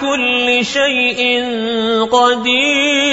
كل شيء قدير.